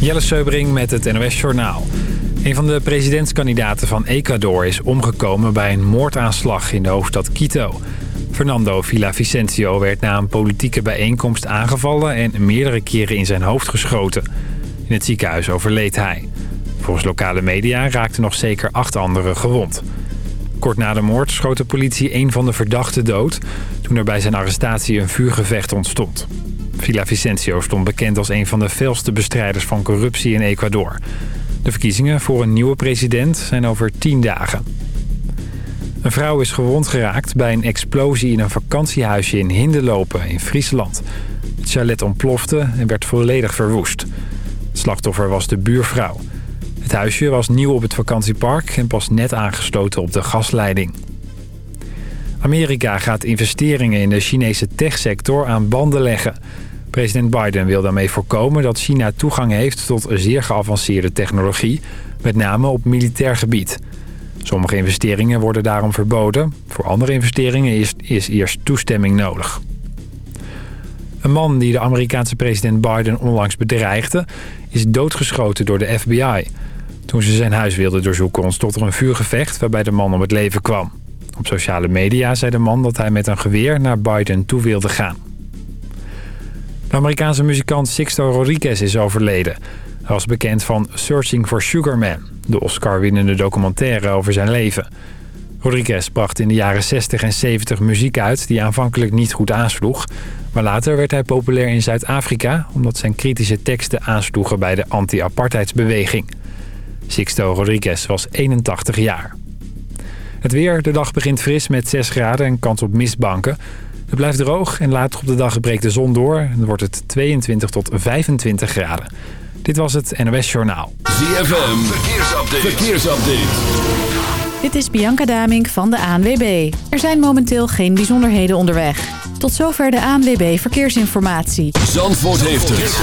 Jelle Seubring met het NOS Journaal. Een van de presidentskandidaten van Ecuador is omgekomen bij een moordaanslag in de hoofdstad Quito. Fernando Villavicencio werd na een politieke bijeenkomst aangevallen en meerdere keren in zijn hoofd geschoten. In het ziekenhuis overleed hij. Volgens lokale media raakten nog zeker acht anderen gewond. Kort na de moord schoot de politie een van de verdachten dood... toen er bij zijn arrestatie een vuurgevecht ontstond. Villavicencio stond bekend als een van de felste bestrijders van corruptie in Ecuador. De verkiezingen voor een nieuwe president zijn over tien dagen. Een vrouw is gewond geraakt bij een explosie in een vakantiehuisje in Hindelopen in Friesland. Het chalet ontplofte en werd volledig verwoest. Het slachtoffer was de buurvrouw. Het huisje was nieuw op het vakantiepark en pas net aangesloten op de gasleiding. Amerika gaat investeringen in de Chinese techsector aan banden leggen. President Biden wil daarmee voorkomen dat China toegang heeft tot zeer geavanceerde technologie, met name op militair gebied. Sommige investeringen worden daarom verboden. Voor andere investeringen is, is eerst toestemming nodig. Een man die de Amerikaanse president Biden onlangs bedreigde... is doodgeschoten door de FBI. Toen ze zijn huis wilden doorzoeken ontstond er een vuurgevecht... waarbij de man om het leven kwam. Op sociale media zei de man dat hij met een geweer naar Biden toe wilde gaan. De Amerikaanse muzikant Sixto Rodriguez is overleden. Hij was bekend van Searching for Sugar Man... de Oscar-winnende documentaire over zijn leven. Rodriguez bracht in de jaren 60 en 70 muziek uit die aanvankelijk niet goed aansloeg... maar later werd hij populair in Zuid-Afrika... omdat zijn kritische teksten aansloegen bij de anti-apartheidsbeweging. Sixto Rodriguez was 81 jaar. Het weer, de dag begint fris met 6 graden en kans op mistbanken. Het blijft droog en later op de dag breekt de zon door. Dan wordt het 22 tot 25 graden. Dit was het NOS Journaal. ZFM, verkeersupdate. verkeersupdate. Dit is Bianca Damink van de ANWB. Er zijn momenteel geen bijzonderheden onderweg. Tot zover de ANWB Verkeersinformatie. Zandvoort heeft het.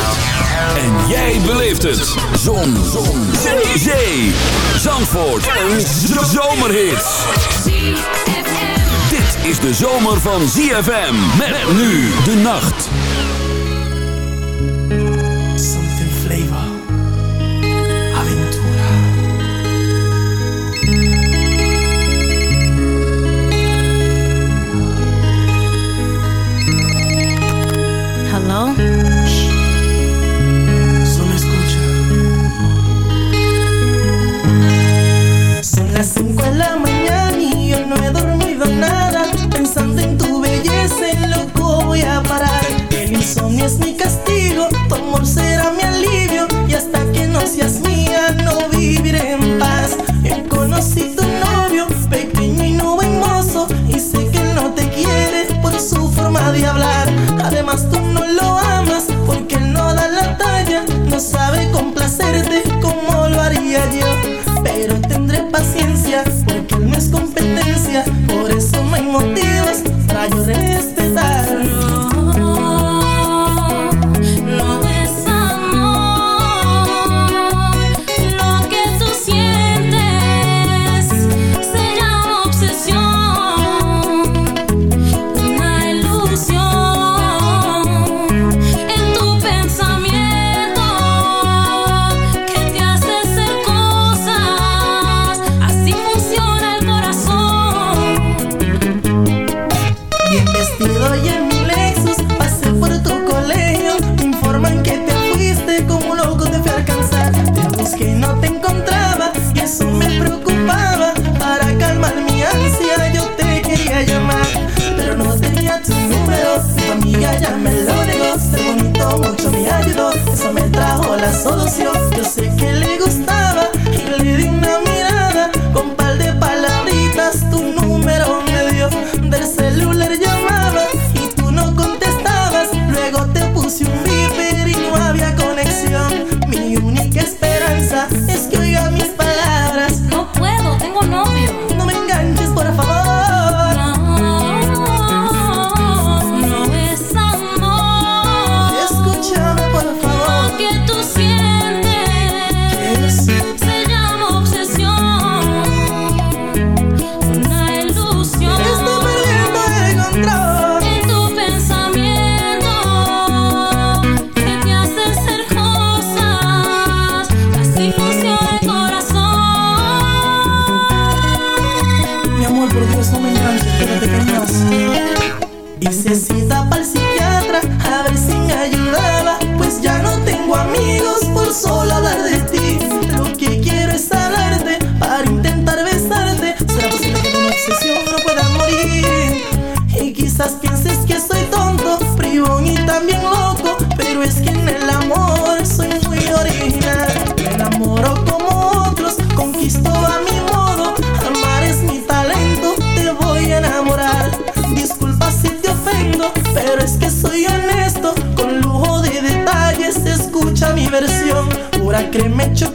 En jij beleeft het. Zon. Zon. Zee. Zee. Zandvoort. Een zomerhit. Is de zomer van ZFM. Met nu de nacht. Something flavor. Aventura. Hallo? Solo escucha. Son las 5 de la mañana es mi castigo, tu amor será mi alivio. Y hasta que no seas mía, no viviré en paz. Yo conocí tu novio, pequeño y no buen mozo. Y sé que él no te quiere por su forma de hablar. Además, tú no lo amas porque él no da la talla. No sabe complacerte como lo haría yo. Pero tendré paciencia porque él no es Cremecho.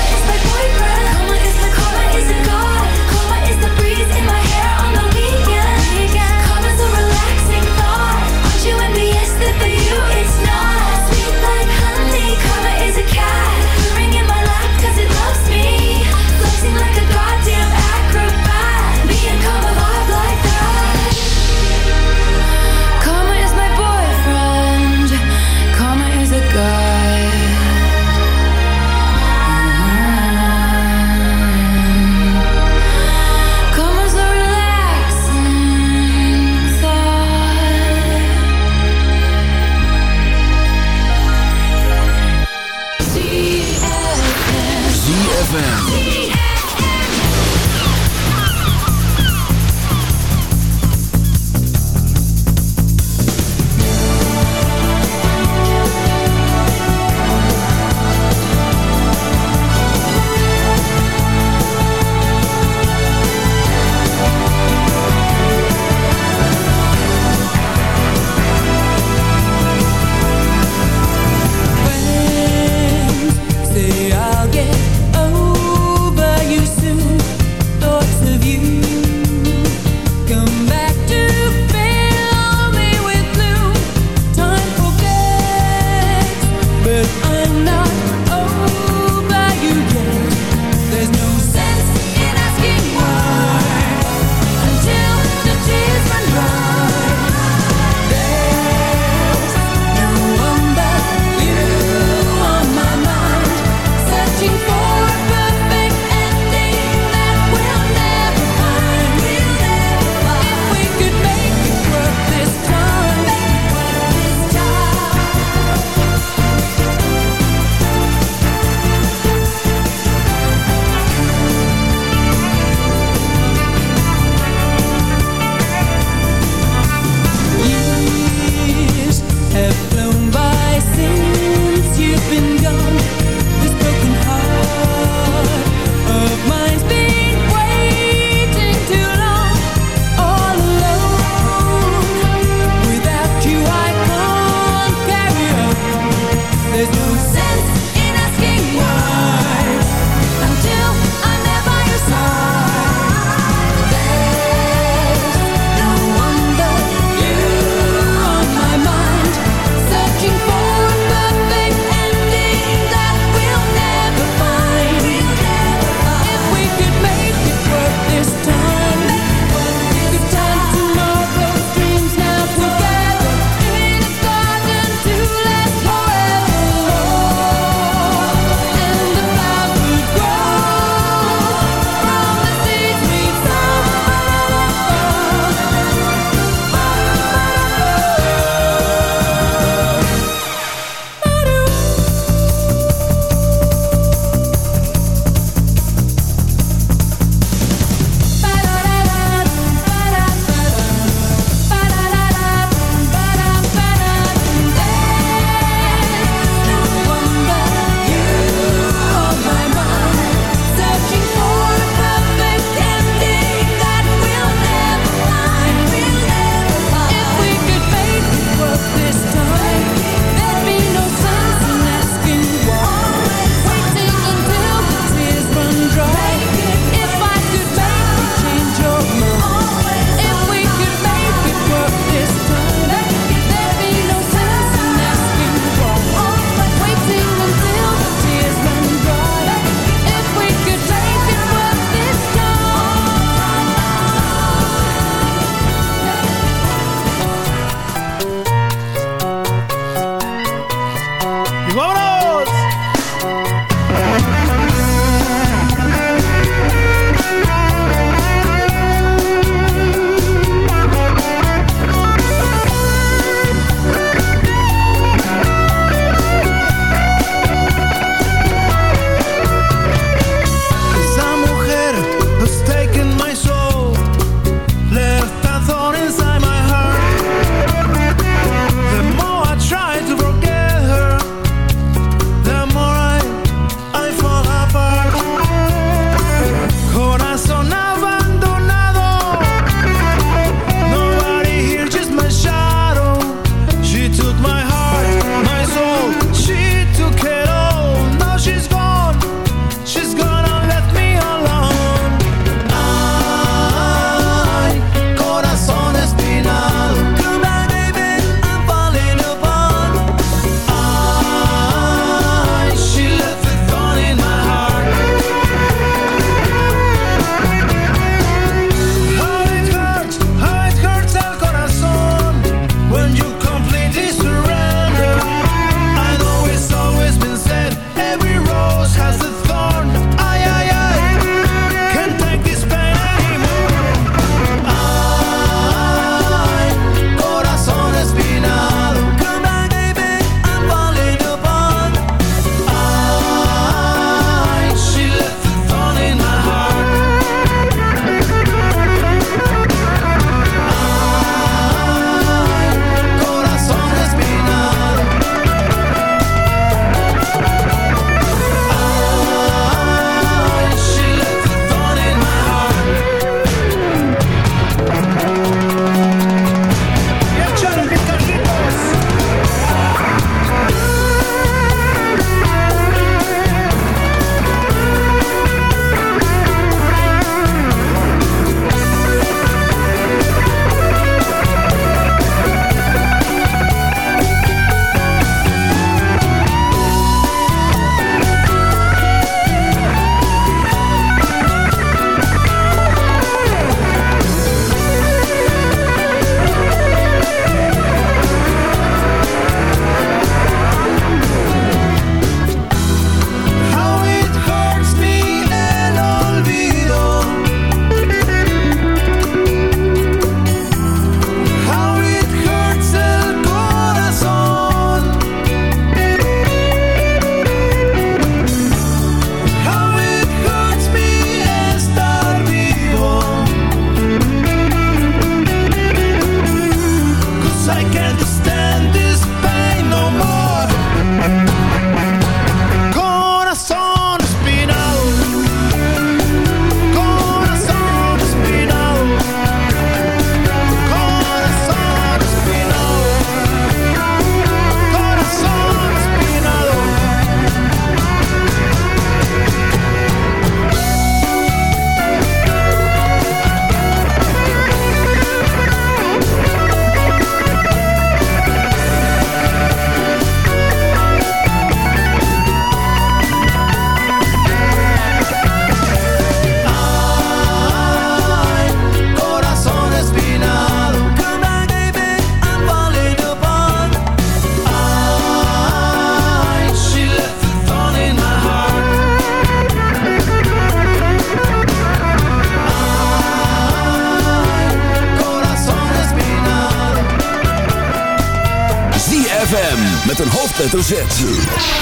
met een hoofdletter Z.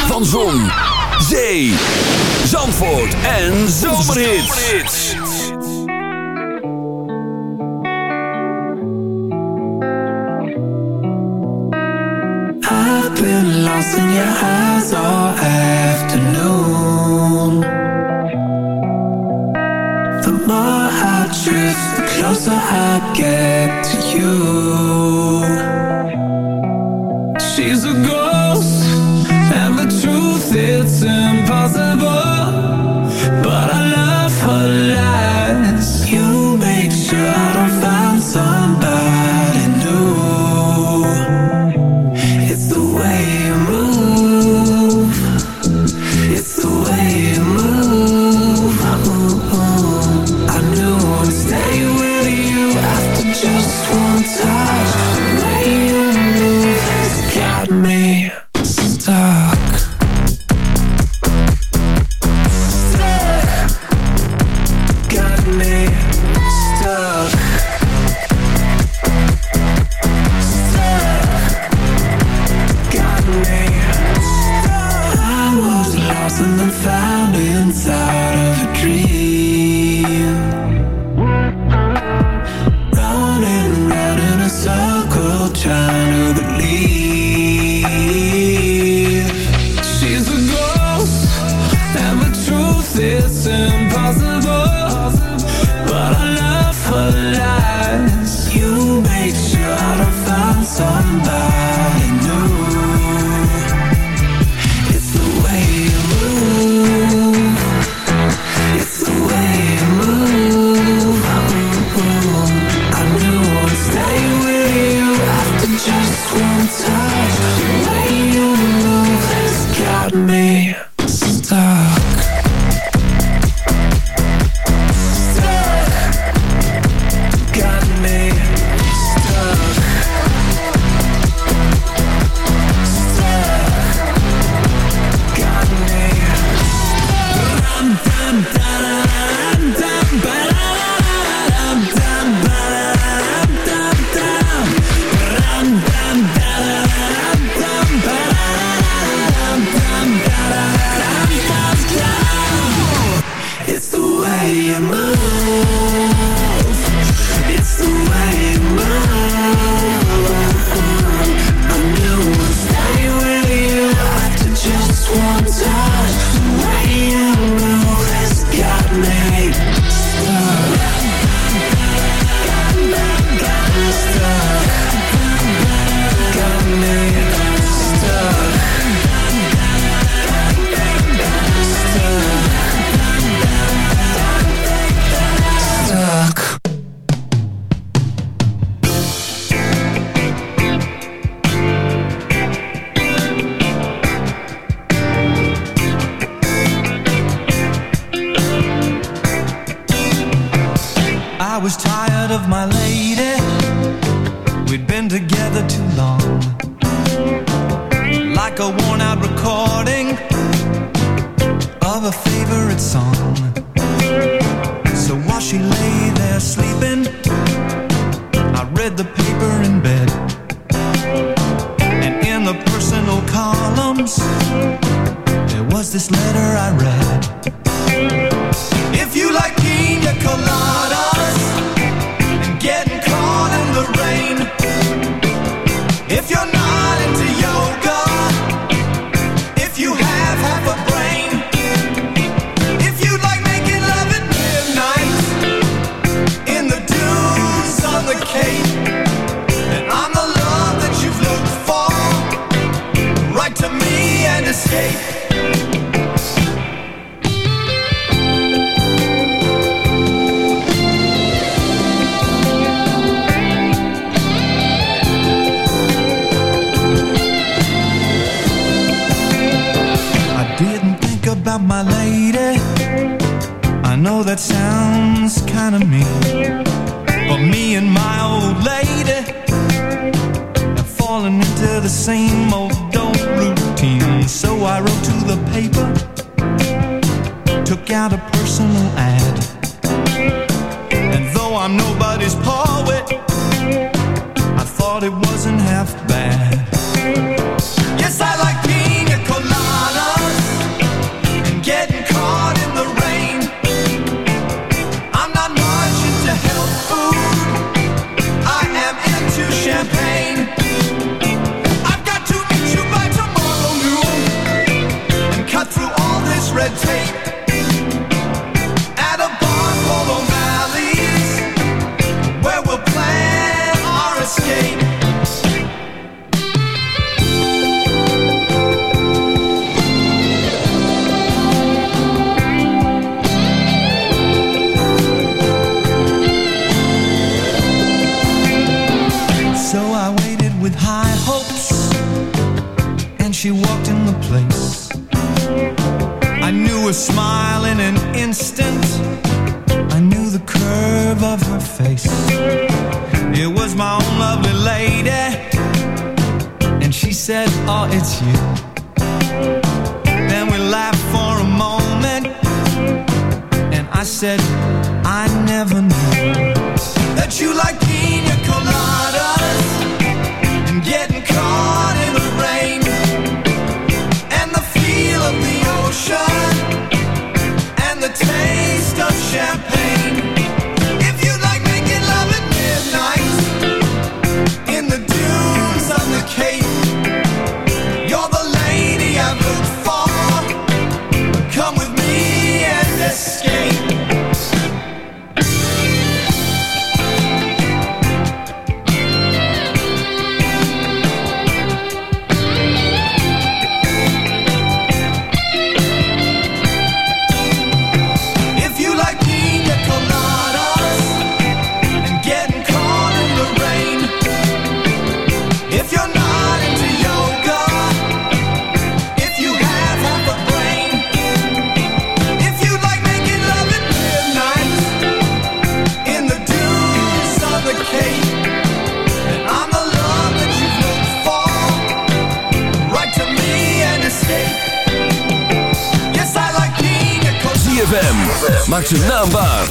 Van Zon, Zee, Zandvoort en Zomerhits. I've been lost in your eyes all afternoon. The more I drift, the closer I get to you. impossible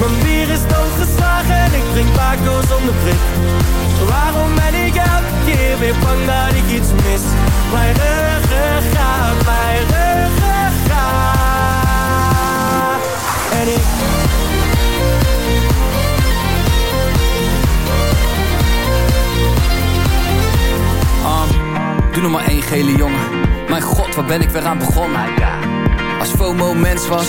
Mijn bier is doodgeslagen En ik drink Paco zonder prik Waarom ben ik elke keer weer bang dat ik iets mis? Mijn ruggengraat, mijn ruggengraat. En ik... Um, doe nog maar één gele jongen. Mijn god, waar ben ik weer aan begonnen? Als FOMO mens was.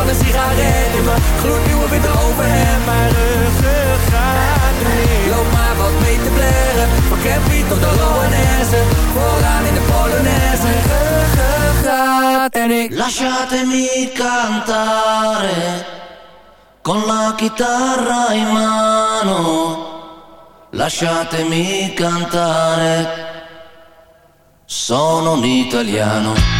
Van een sigaret in mijn gloednieuwe witte overhemd. Mijn ruggengraat remix. Loop maar wat mee te blaren. Van Campy tot de Loanesse. Vooraan in de Polonaise. Ruggengraat en ik. Lasciatemi cantare con la chitarra in mano. Lasciatemi cantare. Sono un italiano.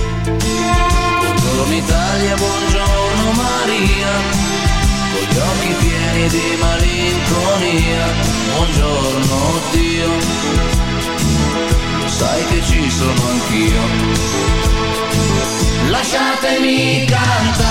Buongiorno Italia, buongiorno Maria, con gli occhi pieni di malinconia, buongiorno Dio, sai che ci sono anch'io. Lasciatemi cantare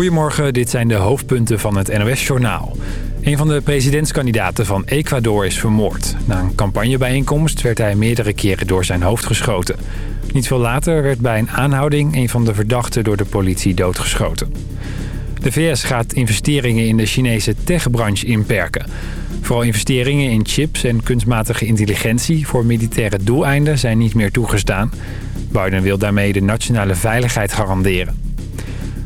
Goedemorgen, dit zijn de hoofdpunten van het NOS-journaal. Een van de presidentskandidaten van Ecuador is vermoord. Na een campagnebijeenkomst werd hij meerdere keren door zijn hoofd geschoten. Niet veel later werd bij een aanhouding een van de verdachten door de politie doodgeschoten. De VS gaat investeringen in de Chinese techbranche inperken. Vooral investeringen in chips en kunstmatige intelligentie voor militaire doeleinden zijn niet meer toegestaan. Biden wil daarmee de nationale veiligheid garanderen.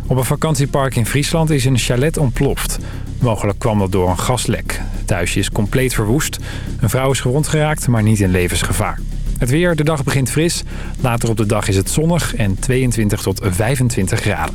Op een vakantiepark in Friesland is een chalet ontploft. Mogelijk kwam dat door een gaslek. Het huisje is compleet verwoest. Een vrouw is gewond geraakt, maar niet in levensgevaar. Het weer, de dag begint fris. Later op de dag is het zonnig en 22 tot 25 graden.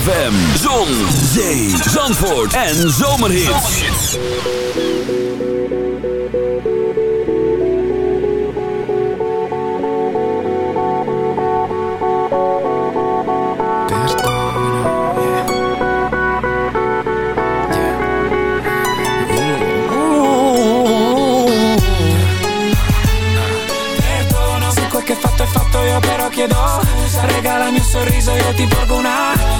ZFM, zon, zee, zandvoort en zomerhits. Che fatto è fatto io però chiedo Scusa Regalami un sorriso io ti porgo una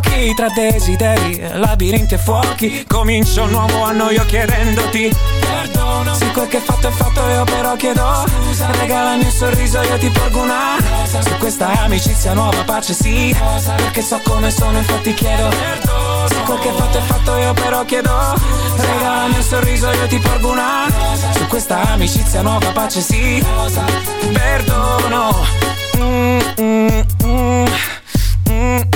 pochi Tra desideri, labirinti e fuochi Comincio un nuovo anno io chiedendoti Perdono Se quel che fatto è fatto io però chiedo Scusa Regalami un sorriso io ti porgo una Rosa. Su questa amicizia nuova pace sì Rosa. Perché so come sono infatti chiedo Perdono Se quel che fatto è fatto io però chiedo Regalami un sorriso io ti porgo una Rosa. Su questa amicizia nuova pace sì. Perdono mm, mm. Mm, mm, mm,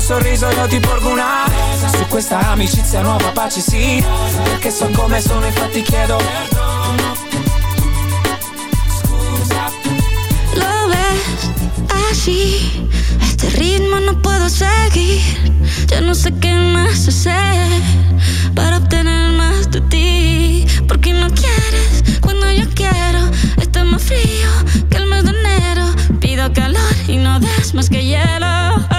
Un sorriso io ti porgo una Su questa amicizia nuova pace sì Perché so come sono infatti chiedo Lo ves así, este ritmo no puedo seguir. Ya no sé qué más hacer para obtener más de ti. Porque no quieres cuando yo quiero. Está más frío que el mes de enero. Pido calor y no des más que hielo.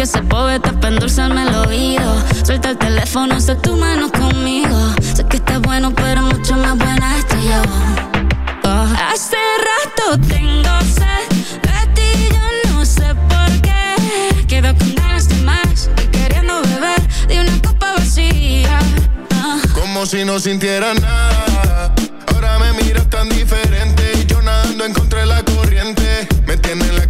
Que se poeta para endulzarme el oído. Suelta el teléfono, sé tu mano conmigo. Sé que estás bueno, pero mucho más buena estoy yo. Oh. Hace rato tengo sed de ti, yo no sé por qué. Quedo con ganas de más queriendo beber de una copa vacía. Ah. Como si no sintiera nada. Ahora me miras tan diferente. Y yo nadando en contra de la corriente. Me tiene en la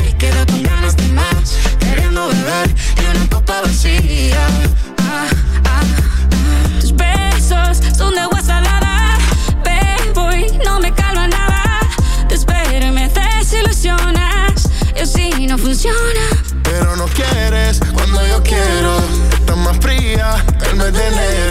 De una copa vacía. Ah, ah, ah. Tus besos son de agua salada, bebo y no me calma nada. Te espero y me desilusionas, y así no funciona. Pero no quieres cuando yo quiero. Estás más fría el mes de enero.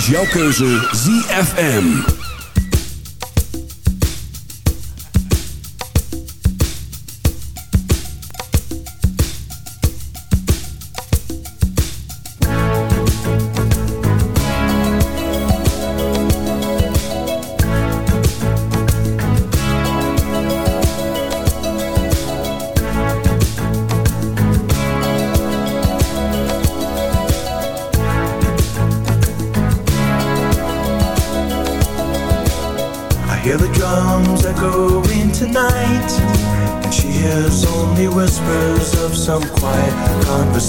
Is jouw keuze ZFM.